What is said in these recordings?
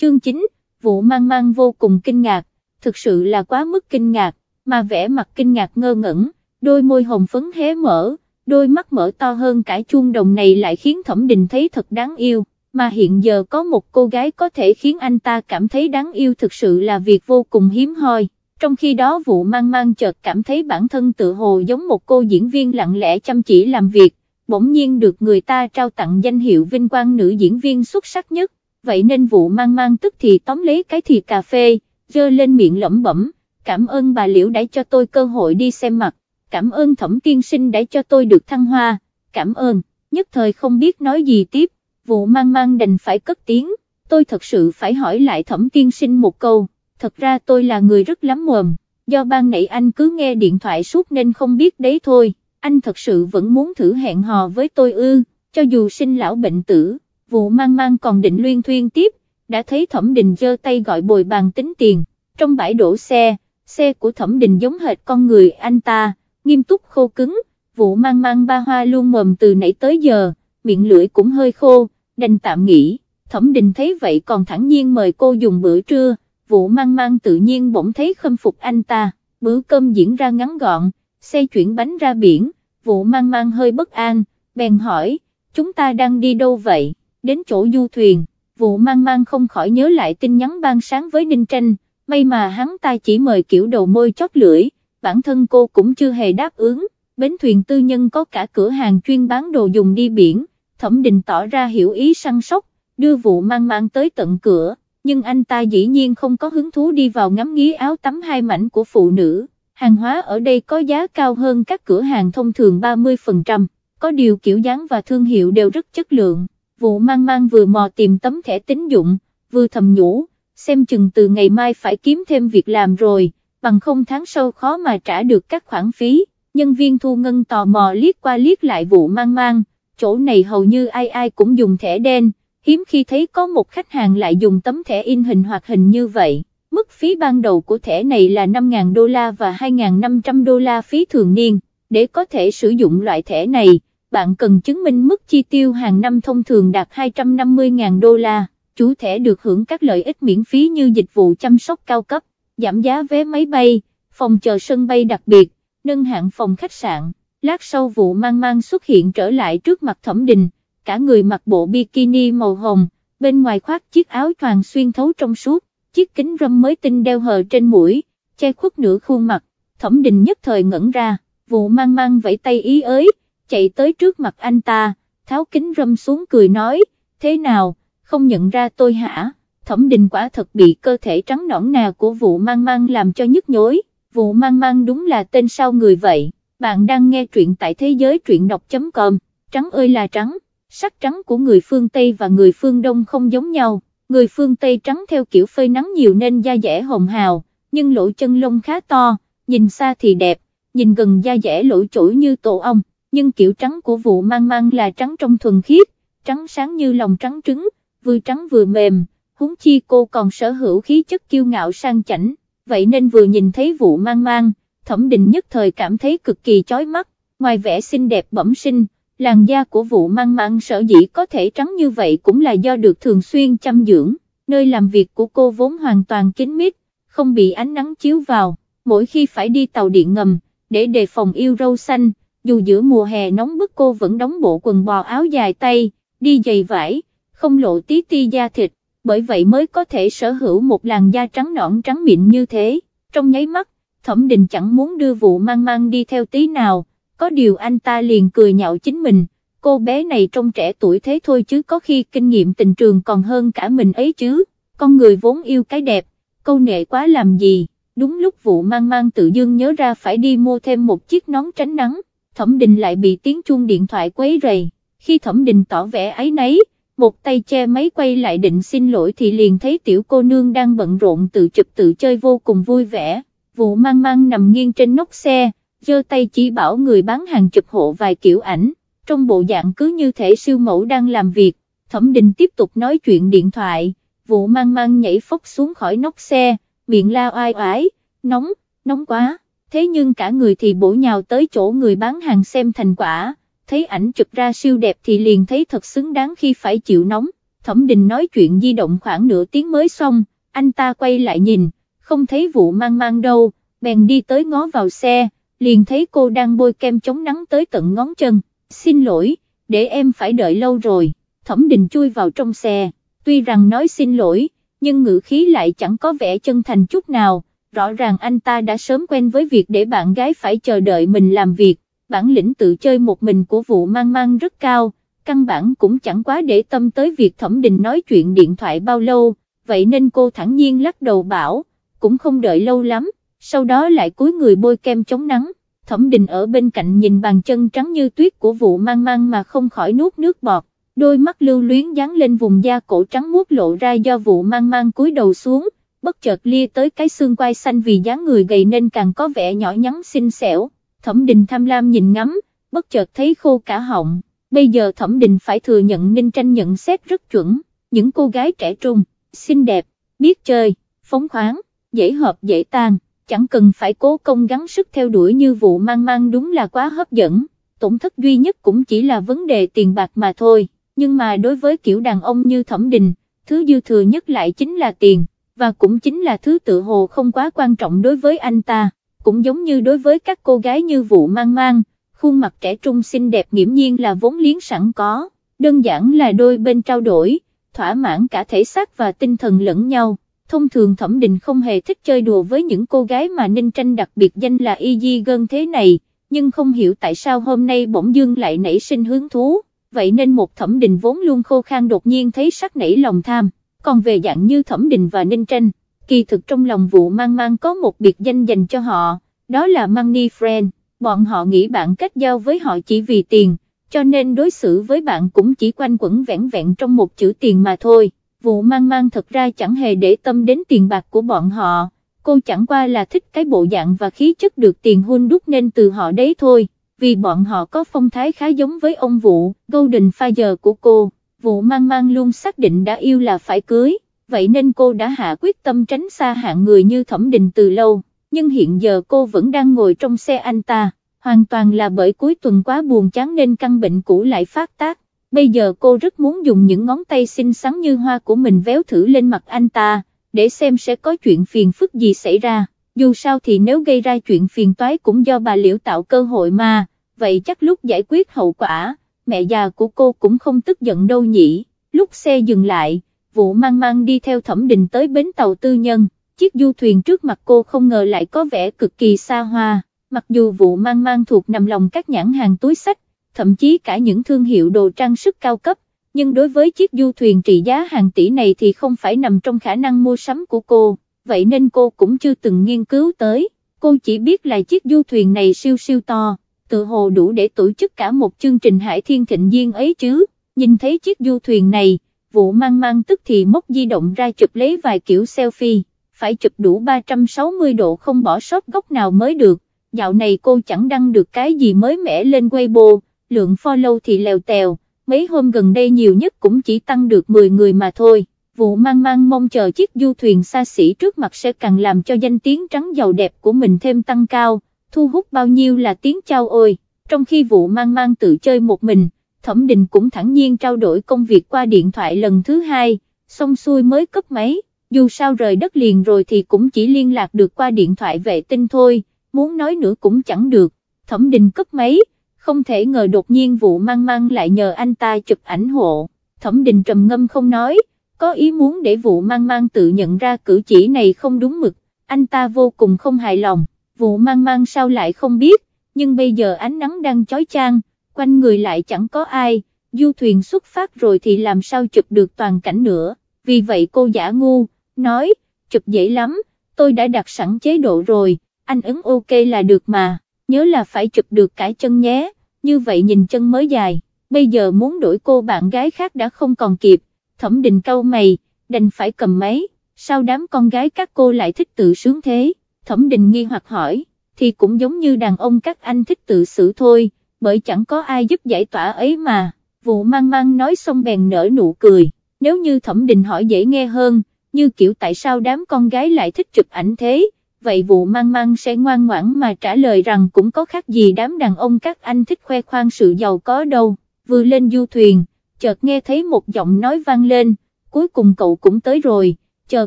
chương 9, vụ mang mang vô cùng kinh ngạc, thực sự là quá mức kinh ngạc, mà vẻ mặt kinh ngạc ngơ ngẩn, đôi môi hồng phấn hé mở, đôi mắt mở to hơn cả chuông đồng này lại khiến thẩm đình thấy thật đáng yêu, mà hiện giờ có một cô gái có thể khiến anh ta cảm thấy đáng yêu thực sự là việc vô cùng hiếm hoi. Trong khi đó vụ mang mang chợt cảm thấy bản thân tự hồ giống một cô diễn viên lặng lẽ chăm chỉ làm việc, bỗng nhiên được người ta trao tặng danh hiệu vinh quang nữ diễn viên xuất sắc nhất, vậy nên vụ mang mang tức thì tóm lấy cái thì cà phê, dơ lên miệng lẩm bẩm, cảm ơn bà Liễu đã cho tôi cơ hội đi xem mặt, cảm ơn thẩm tiên sinh đã cho tôi được thăng hoa, cảm ơn, nhất thời không biết nói gì tiếp, vụ mang mang đành phải cất tiếng, tôi thật sự phải hỏi lại thẩm tiên sinh một câu, thật ra tôi là người rất lắm mồm, do ban nãy anh cứ nghe điện thoại suốt nên không biết đấy thôi, anh thật sự vẫn muốn thử hẹn hò với tôi ư, cho dù sinh lão bệnh tử, vụ mang mang còn định luyên thuyên tiếp, đã thấy thẩm đình giơ tay gọi bồi bàn tính tiền, trong bãi đổ xe, xe của thẩm đình giống hệt con người anh ta, nghiêm túc khô cứng, vụ mang mang ba hoa luôn mồm từ nãy tới giờ, miệng lưỡi cũng hơi khô, đành tạm nghỉ, thẩm đình thấy vậy còn thẳng nhiên mời cô dùng bữa trưa, vụ mang mang tự nhiên bỗng thấy khâm phục anh ta, bữa cơm diễn ra ngắn gọn, xe chuyển bánh ra biển, vụ mang mang hơi bất an, bèn hỏi, chúng ta đang đi đâu vậy, đến chỗ du thuyền, vụ mang mang không khỏi nhớ lại tin nhắn ban sáng với Ninh Tranh, may mà hắn ta chỉ mời kiểu đầu môi chót lưỡi, bản thân cô cũng chưa hề đáp ứng, bến thuyền tư nhân có cả cửa hàng chuyên bán đồ dùng đi biển, thẩm định tỏ ra hiểu ý săn sóc, đưa vụ mang mang tới tận cửa, nhưng anh ta dĩ nhiên không có hứng thú đi vào ngắm nghía áo tắm hai mảnh của phụ nữ, hàng hóa ở đây có giá cao hơn các cửa hàng thông thường 30%, có điều kiểu dáng và thương hiệu đều rất chất lượng, vụ mang mang vừa mò tìm tấm thẻ tín dụng, vừa thầm nhủ, xem chừng từ ngày mai phải kiếm thêm việc làm rồi, bằng không tháng sau khó mà trả được các khoản phí, nhân viên thu ngân tò mò liếc qua liếc lại vụ mang mang, chỗ này hầu như ai ai cũng dùng thẻ đen, hiếm khi thấy có một khách hàng lại dùng tấm thẻ in hình hoạt hình như vậy. Mức phí ban đầu của thẻ này là 5.000 đô la và 2.500 đô la phí thường niên, để có thể sử dụng loại thẻ này, bạn cần chứng minh mức chi tiêu hàng năm thông thường đạt 250.000 đô la, chủ thẻ được hưởng các lợi ích miễn phí như dịch vụ chăm sóc cao cấp, giảm giá vé máy bay, phòng chờ sân bay đặc biệt, nâng hạng phòng khách sạn, lát sau vụ mang mang xuất hiện trở lại trước mặt thẩm đình, cả người mặc bộ bikini màu hồng, bên ngoài khoác chiếc áo toàn xuyên thấu trong suốt, chiếc kính râm mới tinh đeo hờ trên mũi, che khuất nửa khuôn mặt, thẩm đình nhất thời ngẩn ra, vụ mang mang vẫy tay ý ới, chạy tới trước mặt anh ta, tháo kính râm xuống cười nói, thế nào, không nhận ra tôi hả, thẩm đình quả thật bị cơ thể trắng nõn nà của vụ mang mang làm cho nhức nhối, vụ mang mang đúng là tên sao người vậy, bạn đang nghe truyện tại thế giới truyện đọc.com, trắng ơi là trắng, sắc trắng của người phương Tây và người phương Đông không giống nhau, người phương Tây trắng theo kiểu phơi nắng nhiều nên da dẻ hồng hào, nhưng lỗ chân lông khá to, nhìn xa thì đẹp, nhìn gần da dẻ lỗ chỗ như tổ ong, nhưng kiểu trắng của vụ mang mang là trắng trong thuần khiết, trắng sáng như lòng trắng trứng, vừa trắng vừa mềm, huống chi cô còn sở hữu khí chất kiêu ngạo sang chảnh, vậy nên vừa nhìn thấy vụ mang mang, thẩm định nhất thời cảm thấy cực kỳ chói mắt, ngoài vẻ xinh đẹp bẩm sinh, làn da của vụ mang mang sở dĩ có thể trắng như vậy cũng là do được thường xuyên chăm dưỡng, nơi làm việc của cô vốn hoàn toàn kín mít, không bị ánh nắng chiếu vào, mỗi khi phải đi tàu điện ngầm, để đề phòng yêu râu xanh, dù giữa mùa hè nóng bức cô vẫn đóng bộ quần bò áo dài tay, đi giày vải, không lộ tí ti da thịt, bởi vậy mới có thể sở hữu một làn da trắng nõn trắng mịn như thế, trong nháy mắt, thẩm đình chẳng muốn đưa vụ mang mang đi theo tí nào, có điều anh ta liền cười nhạo chính mình, cô bé này trông trẻ tuổi thế thôi chứ có khi kinh nghiệm tình trường còn hơn cả mình ấy chứ, con người vốn yêu cái đẹp, câu nệ quá làm gì, đúng lúc vụ mang mang tự dưng nhớ ra phải đi mua thêm một chiếc nón tránh nắng, thẩm Đình lại bị tiếng chuông điện thoại quấy rầy, khi thẩm Đình tỏ vẻ ấy nấy, một tay che máy quay lại định xin lỗi thì liền thấy tiểu cô nương đang bận rộn tự chụp tự chơi vô cùng vui vẻ, vụ mang mang nằm nghiêng trên nóc xe, giơ tay chỉ bảo người bán hàng chụp hộ vài kiểu ảnh, trong bộ dạng cứ như thể siêu mẫu đang làm việc, thẩm Đình tiếp tục nói chuyện điện thoại, vụ mang mang nhảy phốc xuống khỏi nóc xe, miệng la oai oái, nóng, nóng quá, thế nhưng cả người thì bổ nhào tới chỗ người bán hàng xem thành quả, thấy ảnh chụp ra siêu đẹp thì liền thấy thật xứng đáng khi phải chịu nóng, Thẩm Đình nói chuyện di động khoảng nửa tiếng mới xong, anh ta quay lại nhìn, không thấy vụ mang mang đâu, bèn đi tới ngó vào xe, liền thấy cô đang bôi kem chống nắng tới tận ngón chân, xin lỗi, để em phải đợi lâu rồi, Thẩm Đình chui vào trong xe, tuy rằng nói xin lỗi, nhưng ngữ khí lại chẳng có vẻ chân thành chút nào, rõ ràng anh ta đã sớm quen với việc để bạn gái phải chờ đợi mình làm việc, bản lĩnh tự chơi một mình của vụ mang mang rất cao, căn bản cũng chẳng quá để tâm tới việc thẩm đình nói chuyện điện thoại bao lâu, vậy nên cô thẳng nhiên lắc đầu bảo, cũng không đợi lâu lắm, sau đó lại cúi người bôi kem chống nắng, thẩm đình ở bên cạnh nhìn bàn chân trắng như tuyết của vụ mang mang mà không khỏi nuốt nước bọt, đôi mắt lưu luyến dán lên vùng da cổ trắng muốt lộ ra do vụ mang mang cúi đầu xuống, bất chợt lia tới cái xương quai xanh vì dáng người gầy nên càng có vẻ nhỏ nhắn xinh xẻo, thẩm đình tham lam nhìn ngắm, bất chợt thấy khô cả họng, bây giờ thẩm đình phải thừa nhận Ninh Tranh nhận xét rất chuẩn, những cô gái trẻ trung, xinh đẹp, biết chơi, phóng khoáng, dễ hợp dễ tan, chẳng cần phải cố công gắng sức theo đuổi như vụ mang mang đúng là quá hấp dẫn, tổn thất duy nhất cũng chỉ là vấn đề tiền bạc mà thôi, nhưng mà đối với kiểu đàn ông như thẩm đình, thứ dư thừa nhất lại chính là tiền và cũng chính là thứ tự hồ không quá quan trọng đối với anh ta, cũng giống như đối với các cô gái như vụ mang mang, khuôn mặt trẻ trung xinh đẹp nghiễm nhiên là vốn liếng sẵn có, đơn giản là đôi bên trao đổi, thỏa mãn cả thể xác và tinh thần lẫn nhau. Thông thường thẩm Đình không hề thích chơi đùa với những cô gái mà Ninh Tranh đặc biệt danh là Y Di Gân thế này, nhưng không hiểu tại sao hôm nay bỗng dương lại nảy sinh hứng thú, vậy nên một thẩm Đình vốn luôn khô khan đột nhiên thấy sắc nảy lòng tham còn về dạng như Thẩm Đình và Ninh Tranh, kỳ thực trong lòng vụ mang mang có một biệt danh dành cho họ, đó là Money Friend, bọn họ nghĩ bạn kết giao với họ chỉ vì tiền, cho nên đối xử với bạn cũng chỉ quanh quẩn vẹn vẹn trong một chữ tiền mà thôi, vụ mang mang thật ra chẳng hề để tâm đến tiền bạc của bọn họ, cô chẳng qua là thích cái bộ dạng và khí chất được tiền hun đúc nên từ họ đấy thôi, vì bọn họ có phong thái khá giống với ông vụ, Golden Fire của cô vụ mang mang luôn xác định đã yêu là phải cưới, vậy nên cô đã hạ quyết tâm tránh xa hạng người như thẩm đình từ lâu, nhưng hiện giờ cô vẫn đang ngồi trong xe anh ta, hoàn toàn là bởi cuối tuần quá buồn chán nên căn bệnh cũ lại phát tác, bây giờ cô rất muốn dùng những ngón tay xinh xắn như hoa của mình véo thử lên mặt anh ta, để xem sẽ có chuyện phiền phức gì xảy ra, dù sao thì nếu gây ra chuyện phiền toái cũng do bà liễu tạo cơ hội mà, vậy chắc lúc giải quyết hậu quả mẹ già của cô cũng không tức giận đâu nhỉ, lúc xe dừng lại, vụ mang mang đi theo thẩm đình tới bến tàu tư nhân, chiếc du thuyền trước mặt cô không ngờ lại có vẻ cực kỳ xa hoa, mặc dù vụ mang mang thuộc nằm lòng các nhãn hàng túi sách, thậm chí cả những thương hiệu đồ trang sức cao cấp, nhưng đối với chiếc du thuyền trị giá hàng tỷ này thì không phải nằm trong khả năng mua sắm của cô, vậy nên cô cũng chưa từng nghiên cứu tới, cô chỉ biết là chiếc du thuyền này siêu siêu to tự hồ đủ để tổ chức cả một chương trình hải thiên thịnh diên ấy chứ, nhìn thấy chiếc du thuyền này, vụ mang mang tức thì móc di động ra chụp lấy vài kiểu selfie, phải chụp đủ 360 độ không bỏ sót góc nào mới được, dạo này cô chẳng đăng được cái gì mới mẻ lên Weibo, lượng follow thì lèo tèo, mấy hôm gần đây nhiều nhất cũng chỉ tăng được 10 người mà thôi. Vụ mang mang mong chờ chiếc du thuyền xa xỉ trước mặt sẽ càng làm cho danh tiếng trắng giàu đẹp của mình thêm tăng cao, thu hút bao nhiêu là tiếng trao ôi, trong khi vụ mang mang tự chơi một mình, thẩm định cũng thẳng nhiên trao đổi công việc qua điện thoại lần thứ hai, xong xuôi mới cấp máy, dù sao rời đất liền rồi thì cũng chỉ liên lạc được qua điện thoại vệ tinh thôi, muốn nói nữa cũng chẳng được, thẩm định cấp máy, không thể ngờ đột nhiên vụ mang mang lại nhờ anh ta chụp ảnh hộ, thẩm định trầm ngâm không nói, có ý muốn để vụ mang mang tự nhận ra cử chỉ này không đúng mực, anh ta vô cùng không hài lòng vụ mang mang sao lại không biết, nhưng bây giờ ánh nắng đang chói chang, quanh người lại chẳng có ai, du thuyền xuất phát rồi thì làm sao chụp được toàn cảnh nữa, vì vậy cô giả ngu, nói, chụp dễ lắm, tôi đã đặt sẵn chế độ rồi, anh ấn ok là được mà, nhớ là phải chụp được cả chân nhé, như vậy nhìn chân mới dài, bây giờ muốn đổi cô bạn gái khác đã không còn kịp, thẩm định câu mày, đành phải cầm máy, sao đám con gái các cô lại thích tự sướng thế. Thẩm Đình nghi hoặc hỏi, thì cũng giống như đàn ông các anh thích tự xử thôi, bởi chẳng có ai giúp giải tỏa ấy mà, vụ mang mang nói xong bèn nở nụ cười, nếu như Thẩm Đình hỏi dễ nghe hơn, như kiểu tại sao đám con gái lại thích chụp ảnh thế, vậy vụ mang mang sẽ ngoan ngoãn mà trả lời rằng cũng có khác gì đám đàn ông các anh thích khoe khoang sự giàu có đâu, vừa lên du thuyền, chợt nghe thấy một giọng nói vang lên, cuối cùng cậu cũng tới rồi, chờ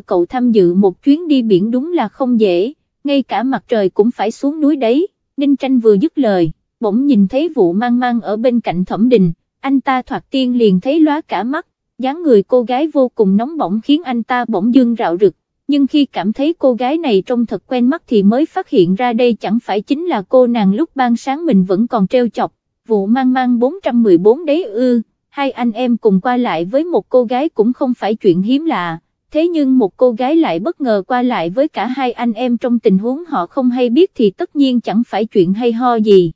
cậu tham dự một chuyến đi biển đúng là không dễ, ngay cả mặt trời cũng phải xuống núi đấy, Ninh Tranh vừa dứt lời, bỗng nhìn thấy vụ mang mang ở bên cạnh thẩm đình, anh ta thoạt tiên liền thấy lóa cả mắt, dáng người cô gái vô cùng nóng bỏng khiến anh ta bỗng dưng rạo rực, nhưng khi cảm thấy cô gái này trông thật quen mắt thì mới phát hiện ra đây chẳng phải chính là cô nàng lúc ban sáng mình vẫn còn treo chọc, vụ mang mang 414 đấy ư, hai anh em cùng qua lại với một cô gái cũng không phải chuyện hiếm lạ, thế nhưng một cô gái lại bất ngờ qua lại với cả hai anh em trong tình huống họ không hay biết thì tất nhiên chẳng phải chuyện hay ho gì.